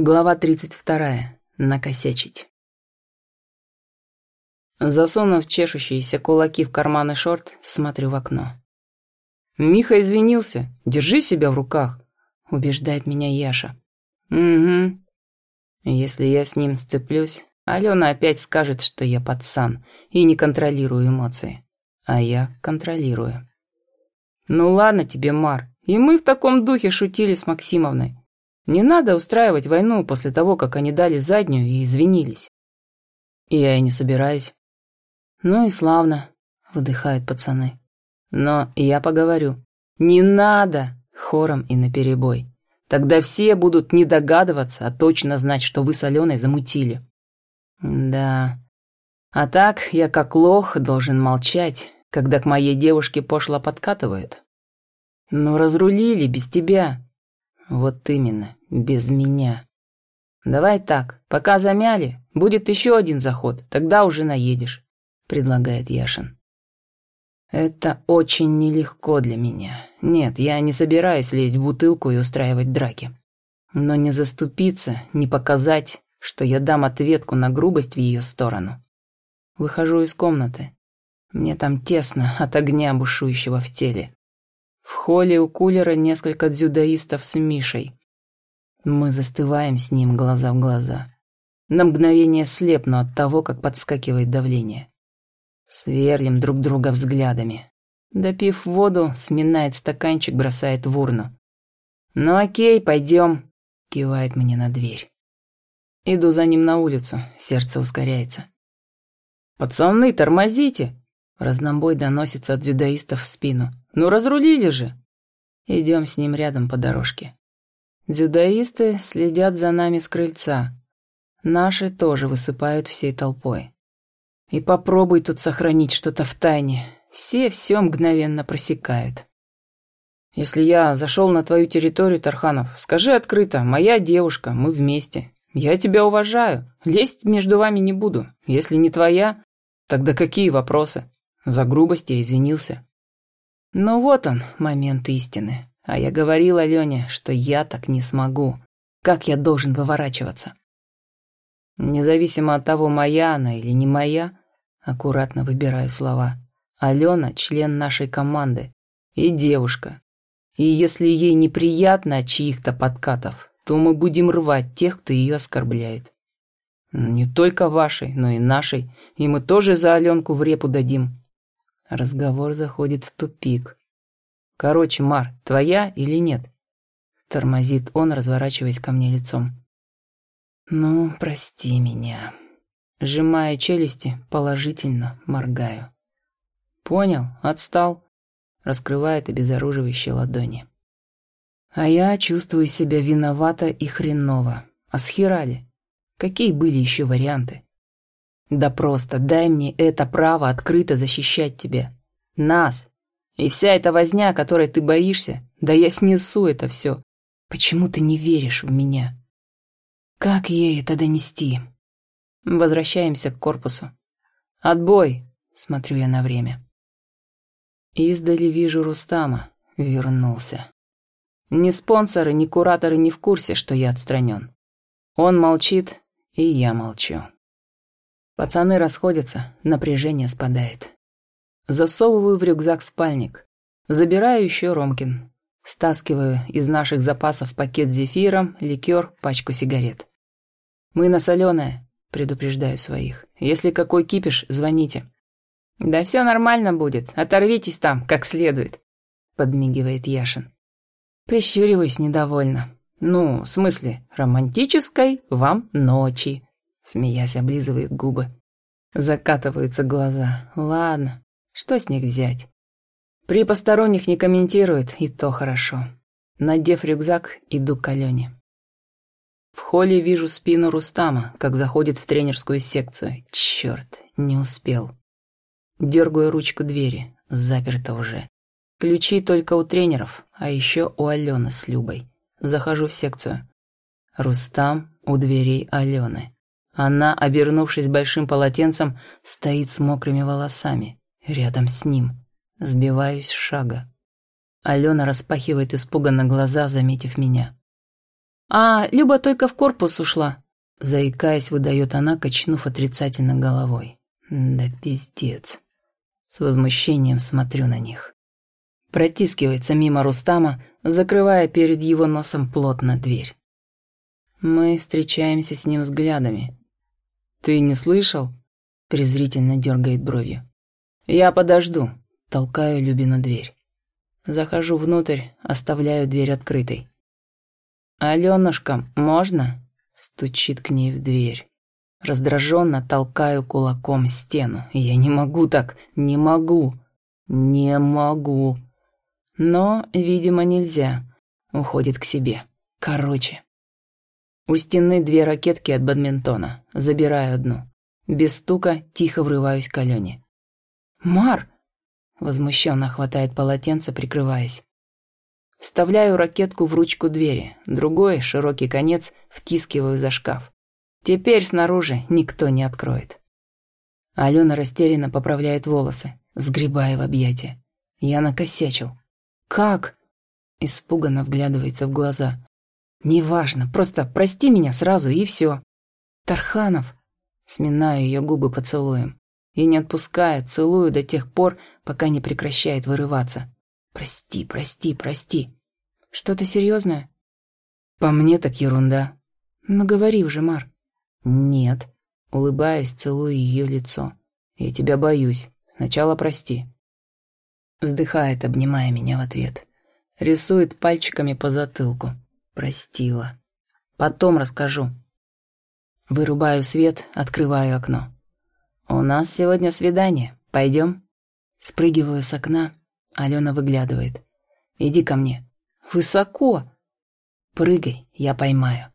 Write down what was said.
Глава 32. Накосячить. Засунув чешущиеся кулаки в карманы шорт, смотрю в окно. «Миха извинился. Держи себя в руках», — убеждает меня Яша. «Угу. Если я с ним сцеплюсь, Алена опять скажет, что я пацан и не контролирую эмоции. А я контролирую». «Ну ладно тебе, Мар. И мы в таком духе шутили с Максимовной. Не надо устраивать войну после того, как они дали заднюю и извинились. И я и не собираюсь. Ну и славно, выдыхают пацаны. Но я поговорю. Не надо, хором и наперебой. Тогда все будут не догадываться, а точно знать, что вы с Аленой замутили. Да. А так я как лох должен молчать, когда к моей девушке пошло подкатывает. Ну разрулили без тебя. Вот именно, без меня. Давай так, пока замяли, будет еще один заход, тогда уже наедешь, предлагает Яшин. Это очень нелегко для меня. Нет, я не собираюсь лезть в бутылку и устраивать драки. Но не заступиться, не показать, что я дам ответку на грубость в ее сторону. Выхожу из комнаты. Мне там тесно от огня, бушующего в теле. В холле у кулера несколько дзюдоистов с Мишей. Мы застываем с ним глаза в глаза. На мгновение слепну от того, как подскакивает давление. Сверлим друг друга взглядами. Допив воду, сминает стаканчик, бросает в урну. «Ну окей, пойдем», — кивает мне на дверь. Иду за ним на улицу, сердце ускоряется. «Пацаны, тормозите!» Разнобой доносится от дзюдоистов в спину. «Ну разрулили же!» Идем с ним рядом по дорожке. Дзюдоисты следят за нами с крыльца. Наши тоже высыпают всей толпой. И попробуй тут сохранить что-то в тайне. Все все мгновенно просекают. Если я зашел на твою территорию, Тарханов, скажи открыто, моя девушка, мы вместе. Я тебя уважаю, лезть между вами не буду. Если не твоя, тогда какие вопросы? За грубость я извинился. Ну вот он, момент истины. А я говорил Алене, что я так не смогу. Как я должен выворачиваться? Независимо от того, моя она или не моя, аккуратно выбираю слова. Алена – член нашей команды. И девушка. И если ей неприятно от чьих-то подкатов, то мы будем рвать тех, кто ее оскорбляет. Не только вашей, но и нашей. И мы тоже за Аленку в репу дадим. Разговор заходит в тупик. «Короче, Мар, твоя или нет?» Тормозит он, разворачиваясь ко мне лицом. «Ну, прости меня». Сжимая челюсти, положительно моргаю. «Понял, отстал», — раскрывает обезоруживающие ладони. А я чувствую себя виновата и хреново. А схерали? Какие были еще варианты? Да просто дай мне это право открыто защищать тебя. Нас. И вся эта возня, которой ты боишься, да я снесу это все. Почему ты не веришь в меня? Как ей это донести? Возвращаемся к корпусу. Отбой, смотрю я на время. Издали вижу Рустама. Вернулся. Ни спонсоры, ни кураторы не в курсе, что я отстранен. Он молчит, и я молчу. Пацаны расходятся, напряжение спадает. Засовываю в рюкзак спальник. Забираю еще Ромкин. Стаскиваю из наших запасов пакет с зефиром, ликер, пачку сигарет. «Мы на соленое», — предупреждаю своих. «Если какой кипиш, звоните». «Да все нормально будет, оторвитесь там, как следует», — подмигивает Яшин. Прищуриваюсь недовольно. «Ну, в смысле, романтической вам ночи», Смеясь, облизывает губы. Закатываются глаза. Ладно, что с них взять? При посторонних не комментирует, и то хорошо. Надев рюкзак, иду к Алене. В холле вижу спину Рустама, как заходит в тренерскую секцию. Черт, не успел. Дергаю ручку двери, заперто уже. Ключи только у тренеров, а еще у Алены с Любой. Захожу в секцию. Рустам у дверей Алены. Она, обернувшись большим полотенцем, стоит с мокрыми волосами. Рядом с ним. Сбиваюсь с шага. Алена распахивает испуганно глаза, заметив меня. А, Люба только в корпус ушла. Заикаясь, выдает она, качнув отрицательно головой. Да пиздец. С возмущением смотрю на них. Протискивается мимо Рустама, закрывая перед его носом плотно дверь. Мы встречаемся с ним взглядами. «Ты не слышал?» — презрительно дергает бровью. «Я подожду», — толкаю Любину дверь. Захожу внутрь, оставляю дверь открытой. «Аленушка, можно?» — стучит к ней в дверь. Раздраженно толкаю кулаком стену. Я не могу так, не могу, не могу. Но, видимо, нельзя. Уходит к себе. Короче. У стены две ракетки от бадминтона. Забираю одну. Без стука тихо врываюсь к Алене. «Мар!» Возмущенно хватает полотенце, прикрываясь. Вставляю ракетку в ручку двери, другой, широкий конец, втискиваю за шкаф. Теперь снаружи никто не откроет. Алена растерянно поправляет волосы, сгребая в объятия. Я накосячил. «Как?» Испуганно вглядывается в глаза. «Неважно, просто прости меня сразу и все». «Тарханов!» Сминаю ее губы поцелуем. И не отпуская, целую до тех пор, пока не прекращает вырываться. «Прости, прости, прости». «Что-то серьезное?» «По мне так ерунда». «Ну говори уже, Мар». «Нет». Улыбаясь, целую ее лицо. «Я тебя боюсь. Сначала прости». Вздыхает, обнимая меня в ответ. Рисует пальчиками по затылку. Простила. Потом расскажу. Вырубаю свет, открываю окно. «У нас сегодня свидание. Пойдем?» Спрыгиваю с окна. Алена выглядывает. «Иди ко мне». «Высоко!» «Прыгай, я поймаю».